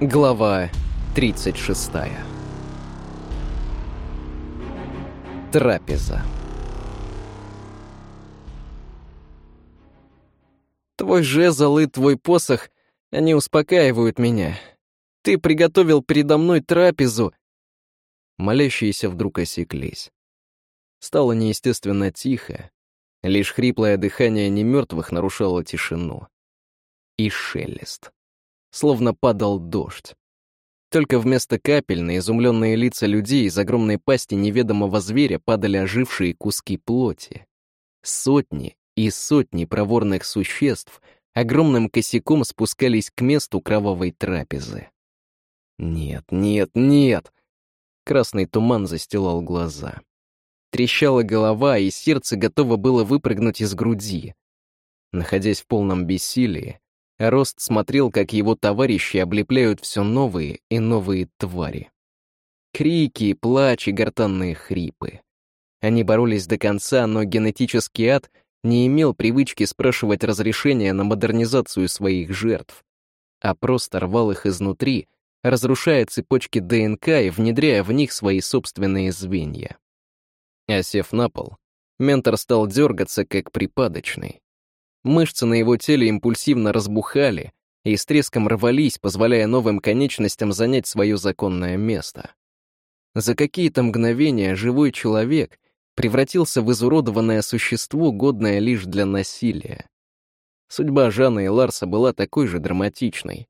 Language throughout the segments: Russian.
Глава 36 Трапеза Твой жезл и твой посох, они успокаивают меня. Ты приготовил передо мной трапезу. Молящиеся вдруг осеклись. Стало неестественно тихо. Лишь хриплое дыхание немертвых нарушало тишину. И шелест словно падал дождь. Только вместо капель на изумленные лица людей из огромной пасти неведомого зверя падали ожившие куски плоти. Сотни и сотни проворных существ огромным косяком спускались к месту кровавой трапезы. Нет, нет, нет! Красный туман застилал глаза. Трещала голова, и сердце готово было выпрыгнуть из груди. Находясь в полном бессилии, Рост смотрел, как его товарищи облепляют все новые и новые твари. Крики, плач и гортанные хрипы. Они боролись до конца, но генетический ад не имел привычки спрашивать разрешения на модернизацию своих жертв, а просто рвал их изнутри, разрушая цепочки ДНК и внедряя в них свои собственные звенья. Осев на пол, ментор стал дергаться, как припадочный. Мышцы на его теле импульсивно разбухали и с треском рвались, позволяя новым конечностям занять свое законное место. За какие-то мгновения живой человек превратился в изуродованное существо, годное лишь для насилия. Судьба Жана и Ларса была такой же драматичной.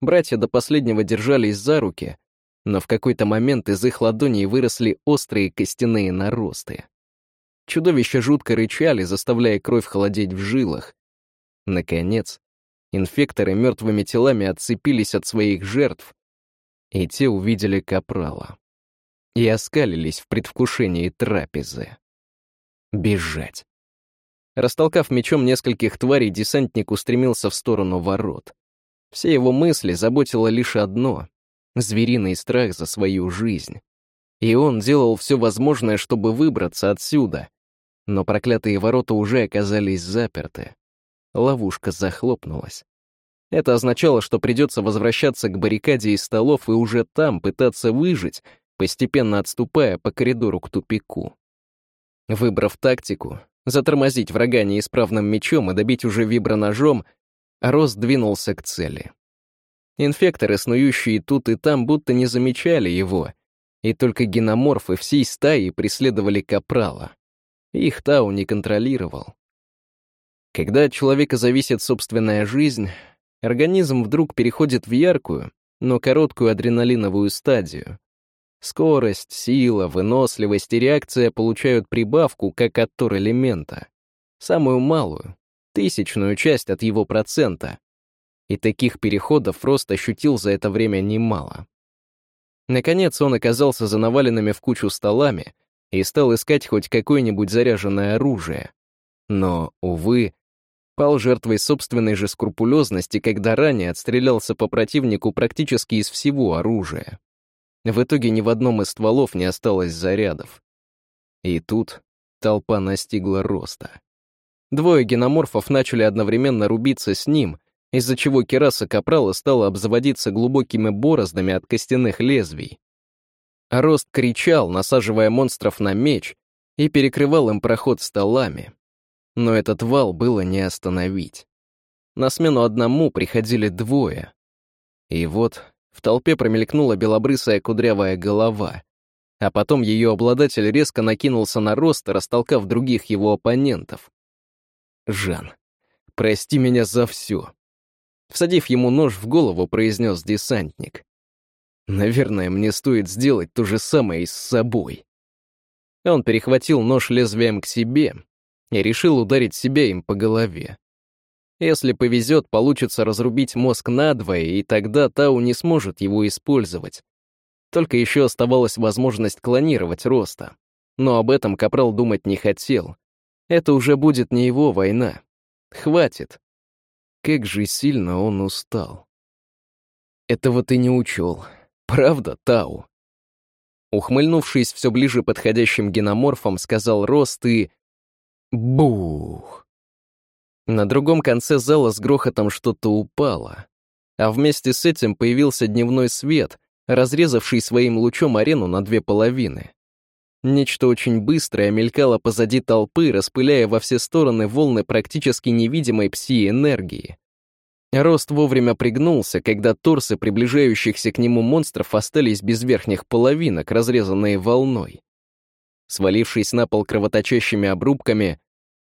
Братья до последнего держались за руки, но в какой-то момент из их ладоней выросли острые костяные наросты. Чудовища жутко рычали, заставляя кровь холодеть в жилах, Наконец, инфекторы мертвыми телами отцепились от своих жертв, и те увидели капрала. И оскалились в предвкушении трапезы. Бежать. Растолкав мечом нескольких тварей, десантник устремился в сторону ворот. Все его мысли заботило лишь одно — звериный страх за свою жизнь. И он делал все возможное, чтобы выбраться отсюда. Но проклятые ворота уже оказались заперты ловушка захлопнулась. Это означало, что придется возвращаться к баррикаде из столов и уже там пытаться выжить, постепенно отступая по коридору к тупику. Выбрав тактику, затормозить врага неисправным мечом и добить уже виброножом, Рос двинулся к цели. Инфекторы, снующие тут и там, будто не замечали его, и только геноморфы всей стаи преследовали Капрала. Их Тау не контролировал. Когда от человека зависит собственная жизнь, организм вдруг переходит в яркую, но короткую адреналиновую стадию. Скорость, сила, выносливость и реакция получают прибавку, как от тор-элемента. Самую малую, тысячную часть от его процента. И таких переходов Фрост ощутил за это время немало. Наконец он оказался за наваленными в кучу столами и стал искать хоть какое-нибудь заряженное оружие. Но, увы, пал жертвой собственной же скрупулезности, когда ранее отстрелялся по противнику практически из всего оружия. В итоге ни в одном из стволов не осталось зарядов. И тут толпа настигла роста. Двое геноморфов начали одновременно рубиться с ним, из-за чего кераса Капрала стала обзаводиться глубокими бороздами от костяных лезвий. Рост кричал, насаживая монстров на меч, и перекрывал им проход столами но этот вал было не остановить. На смену одному приходили двое. И вот в толпе промелькнула белобрысая кудрявая голова, а потом ее обладатель резко накинулся на рост, растолкав других его оппонентов. «Жан, прости меня за все», Всадив ему нож в голову, произнес десантник. «Наверное, мне стоит сделать то же самое и с собой». Он перехватил нож лезвием к себе, и решил ударить себя им по голове. Если повезет, получится разрубить мозг надвое, и тогда Тау не сможет его использовать. Только еще оставалась возможность клонировать Роста. Но об этом Капрал думать не хотел. Это уже будет не его война. Хватит. Как же сильно он устал. Этого ты не учел. Правда, Тау? Ухмыльнувшись все ближе подходящим геноморфом, сказал Рост и Бух! На другом конце зала с грохотом что-то упало. а вместе с этим появился дневной свет, разрезавший своим лучом арену на две половины. Нечто очень быстрое мелькало позади толпы, распыляя во все стороны волны практически невидимой пси-энергии. Рост вовремя пригнулся, когда торсы приближающихся к нему монстров остались без верхних половинок, разрезанные волной. Свалившись на пол кровоточащими обрубками,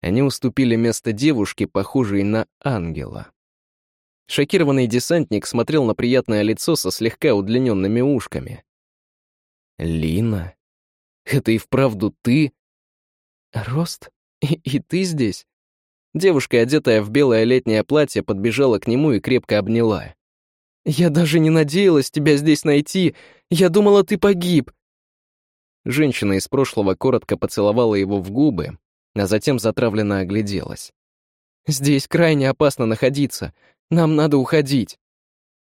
они уступили место девушке, похожей на ангела. Шокированный десантник смотрел на приятное лицо со слегка удлиненными ушками. «Лина? Это и вправду ты?» «Рост? И, и ты здесь?» Девушка, одетая в белое летнее платье, подбежала к нему и крепко обняла. «Я даже не надеялась тебя здесь найти. Я думала, ты погиб». Женщина из прошлого коротко поцеловала его в губы, а затем затравленно огляделась. «Здесь крайне опасно находиться. Нам надо уходить».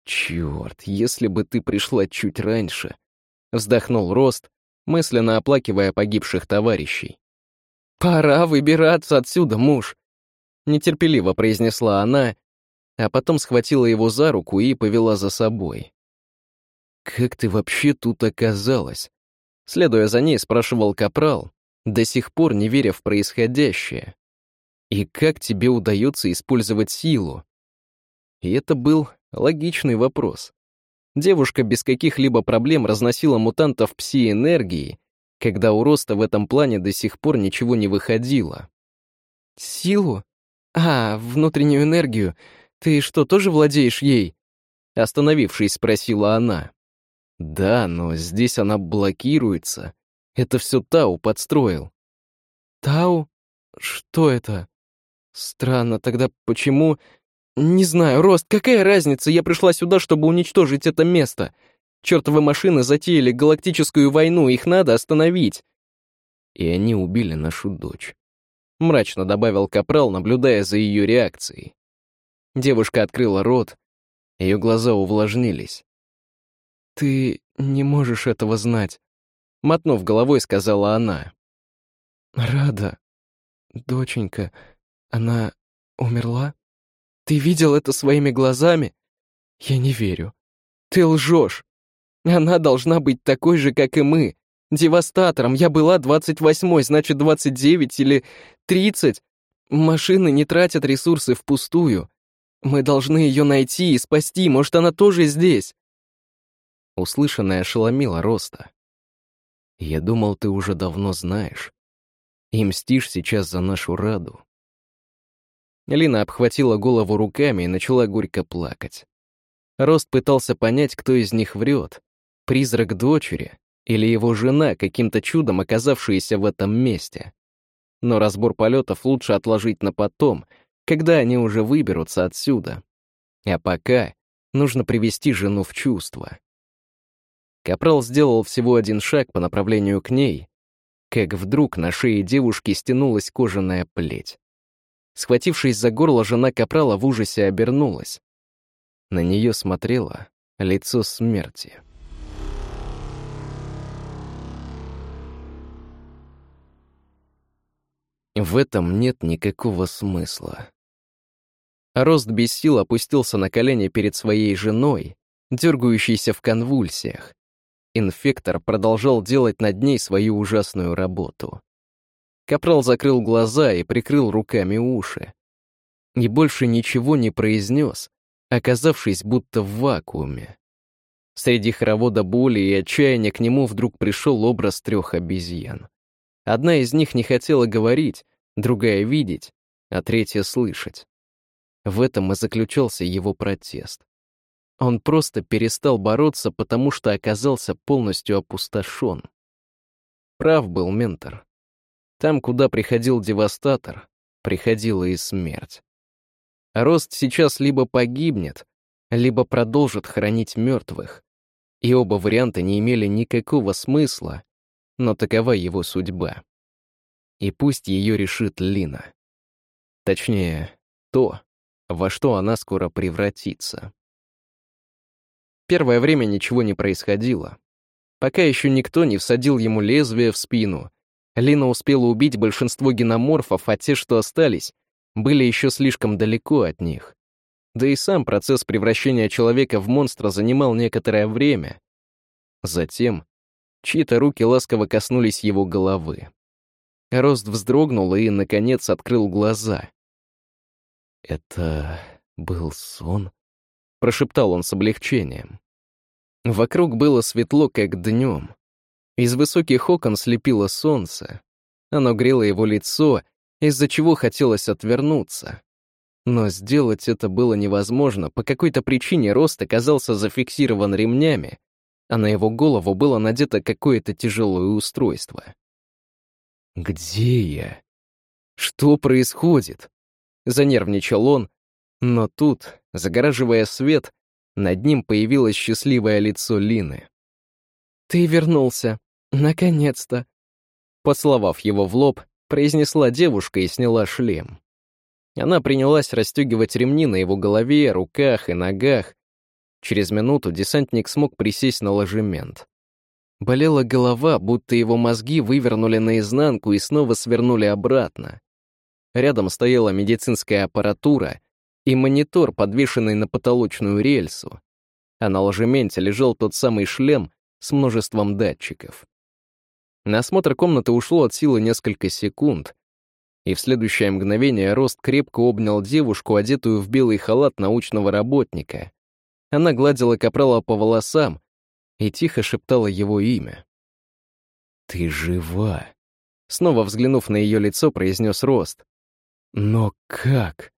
«Чёрт, если бы ты пришла чуть раньше», — вздохнул Рост, мысленно оплакивая погибших товарищей. «Пора выбираться отсюда, муж», — нетерпеливо произнесла она, а потом схватила его за руку и повела за собой. «Как ты вообще тут оказалась?» Следуя за ней, спрашивал Капрал, до сих пор не веря в происходящее. И как тебе удается использовать силу? И это был логичный вопрос. Девушка без каких-либо проблем разносила мутантов пси-энергией, когда у Роста в этом плане до сих пор ничего не выходило. «Силу? А, внутреннюю энергию. Ты что, тоже владеешь ей?» Остановившись, спросила она. «Да, но здесь она блокируется. Это все Тау подстроил. Тау? Что это? Странно, тогда почему... Не знаю, Рост, какая разница? Я пришла сюда, чтобы уничтожить это место. Чертовы машины затеяли галактическую войну, их надо остановить. И они убили нашу дочь. Мрачно добавил Капрал, наблюдая за ее реакцией. Девушка открыла рот, ее глаза увлажнились. «Ты не можешь этого знать. Мотнув головой, сказала она. «Рада, доченька, она умерла? Ты видел это своими глазами? Я не верю. Ты лжешь. Она должна быть такой же, как и мы. Девастатором. Я была двадцать восьмой, значит, двадцать девять или тридцать. Машины не тратят ресурсы впустую. Мы должны ее найти и спасти, может, она тоже здесь. Услышанное ошеломило Роста. Я думал, ты уже давно знаешь. И мстишь сейчас за нашу Раду. Лина обхватила голову руками и начала горько плакать. Рост пытался понять, кто из них врет. Призрак дочери или его жена, каким-то чудом оказавшаяся в этом месте. Но разбор полетов лучше отложить на потом, когда они уже выберутся отсюда. А пока нужно привести жену в чувство. Капрал сделал всего один шаг по направлению к ней, как вдруг на шее девушки стянулась кожаная плеть. Схватившись за горло, жена Капрала в ужасе обернулась. На нее смотрело лицо смерти. В этом нет никакого смысла. Рост без сил опустился на колени перед своей женой, дергающейся в конвульсиях. Инфектор продолжал делать над ней свою ужасную работу. Капрал закрыл глаза и прикрыл руками уши. И больше ничего не произнес, оказавшись будто в вакууме. Среди хоровода боли и отчаяния к нему вдруг пришел образ трех обезьян. Одна из них не хотела говорить, другая — видеть, а третья — слышать. В этом и заключался его протест. Он просто перестал бороться, потому что оказался полностью опустошен. Прав был ментор. Там, куда приходил девастатор, приходила и смерть. Рост сейчас либо погибнет, либо продолжит хранить мертвых. И оба варианта не имели никакого смысла, но такова его судьба. И пусть ее решит Лина. Точнее, то, во что она скоро превратится. Первое время ничего не происходило. Пока еще никто не всадил ему лезвие в спину. Лина успела убить большинство геноморфов, а те, что остались, были еще слишком далеко от них. Да и сам процесс превращения человека в монстра занимал некоторое время. Затем чьи-то руки ласково коснулись его головы. Рост вздрогнул и, наконец, открыл глаза. «Это был сон?» — прошептал он с облегчением. Вокруг было светло, как днем. Из высоких окон слепило солнце. Оно грело его лицо, из-за чего хотелось отвернуться. Но сделать это было невозможно, по какой-то причине рост оказался зафиксирован ремнями, а на его голову было надето какое-то тяжелое устройство. «Где я? Что происходит?» Занервничал он, но тут, загораживая свет, над ним появилось счастливое лицо Лины. «Ты вернулся. Наконец-то!» Поцеловав его в лоб, произнесла девушка и сняла шлем. Она принялась расстегивать ремни на его голове, руках и ногах. Через минуту десантник смог присесть на ложемент. Болела голова, будто его мозги вывернули наизнанку и снова свернули обратно. Рядом стояла медицинская аппаратура и монитор, подвешенный на потолочную рельсу. А на ложементе лежал тот самый шлем с множеством датчиков. На осмотр комнаты ушло от силы несколько секунд, и в следующее мгновение Рост крепко обнял девушку, одетую в белый халат научного работника. Она гладила капрала по волосам, и тихо шептала его имя. «Ты жива!» Снова взглянув на ее лицо, произнес Рост. «Но как?»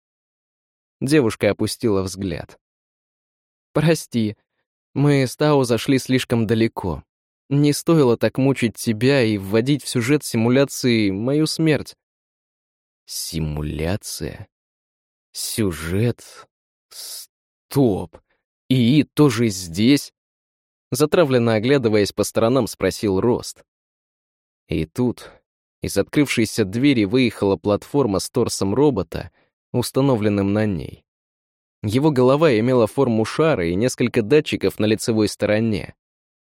Девушка опустила взгляд. «Прости, мы с Тао зашли слишком далеко. Не стоило так мучить тебя и вводить в сюжет симуляции мою смерть». «Симуляция? Сюжет? Стоп! И тоже здесь?» Затравленно оглядываясь по сторонам, спросил Рост. И тут из открывшейся двери выехала платформа с торсом робота, установленным на ней. Его голова имела форму шара и несколько датчиков на лицевой стороне.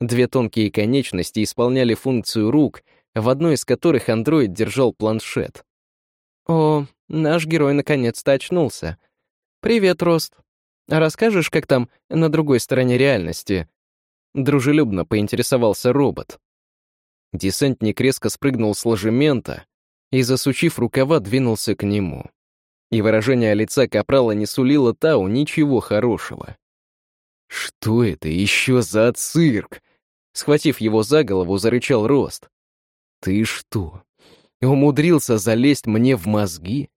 Две тонкие конечности исполняли функцию рук, в одной из которых андроид держал планшет. «О, наш герой наконец-то очнулся. Привет, Рост. Расскажешь, как там на другой стороне реальности?» Дружелюбно поинтересовался робот. Десантник резко спрыгнул с ложемента и, засучив рукава, двинулся к нему. И выражение лица Капрала не сулило Тау ничего хорошего. «Что это еще за цирк?» Схватив его за голову, зарычал Рост. «Ты что, умудрился залезть мне в мозги?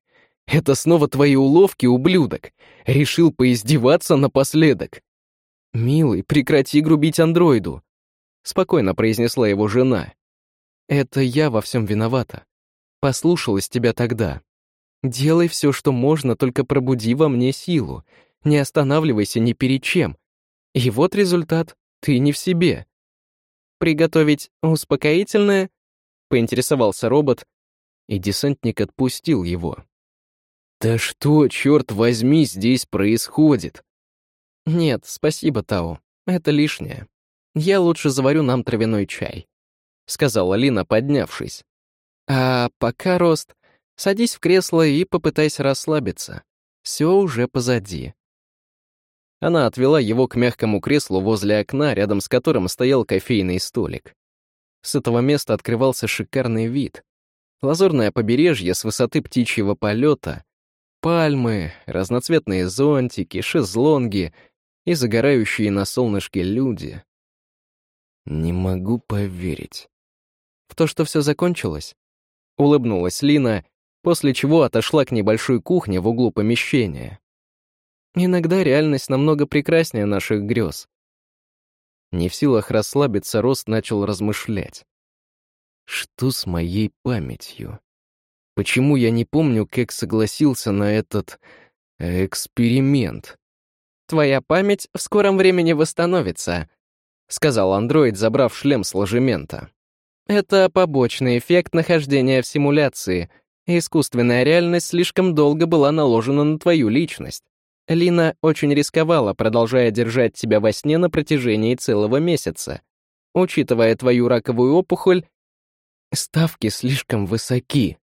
Это снова твои уловки, ублюдок? Решил поиздеваться напоследок? «Милый, прекрати грубить андроиду», — спокойно произнесла его жена. «Это я во всем виновата. Послушалась тебя тогда. Делай все, что можно, только пробуди во мне силу. Не останавливайся ни перед чем. И вот результат. Ты не в себе. Приготовить успокоительное?» — поинтересовался робот, и десантник отпустил его. «Да что, черт возьми, здесь происходит?» «Нет, спасибо, Тао. Это лишнее. Я лучше заварю нам травяной чай», — сказала Лина, поднявшись. «А пока, Рост, садись в кресло и попытайся расслабиться. Все уже позади». Она отвела его к мягкому креслу возле окна, рядом с которым стоял кофейный столик. С этого места открывался шикарный вид. Лазурное побережье с высоты птичьего полета, пальмы, разноцветные зонтики, шезлонги — и загорающие на солнышке люди. Не могу поверить. В то, что все закончилось? Улыбнулась Лина, после чего отошла к небольшой кухне в углу помещения. Иногда реальность намного прекраснее наших грез. Не в силах расслабиться, Рост начал размышлять. Что с моей памятью? Почему я не помню, как согласился на этот э, эксперимент? «Твоя память в скором времени восстановится», — сказал андроид, забрав шлем с ложемента. «Это побочный эффект нахождения в симуляции. Искусственная реальность слишком долго была наложена на твою личность. Лина очень рисковала, продолжая держать тебя во сне на протяжении целого месяца. Учитывая твою раковую опухоль, ставки слишком высоки.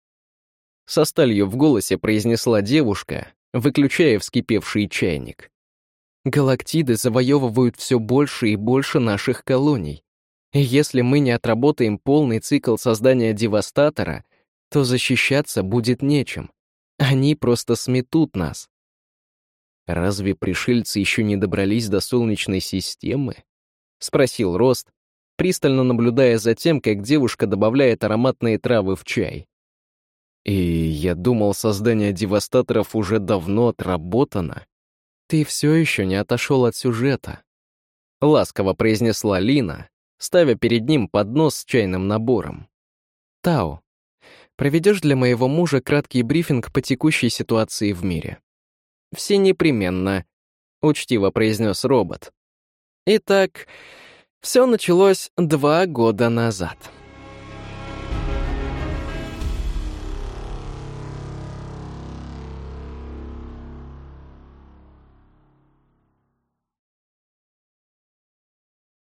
Со сталью в голосе произнесла девушка, выключая вскипевший чайник. Галактиды завоевывают все больше и больше наших колоний. И если мы не отработаем полный цикл создания девастатора, то защищаться будет нечем. Они просто сметут нас. Разве пришельцы еще не добрались до Солнечной системы? Спросил Рост, пристально наблюдая за тем, как девушка добавляет ароматные травы в чай. И я думал, создание девастаторов уже давно отработано. Ты все еще не отошел от сюжета. Ласково произнесла Лина, ставя перед ним поднос с чайным набором. Тао, проведешь для моего мужа краткий брифинг по текущей ситуации в мире. Все непременно, учтиво произнес робот. Итак, все началось два года назад.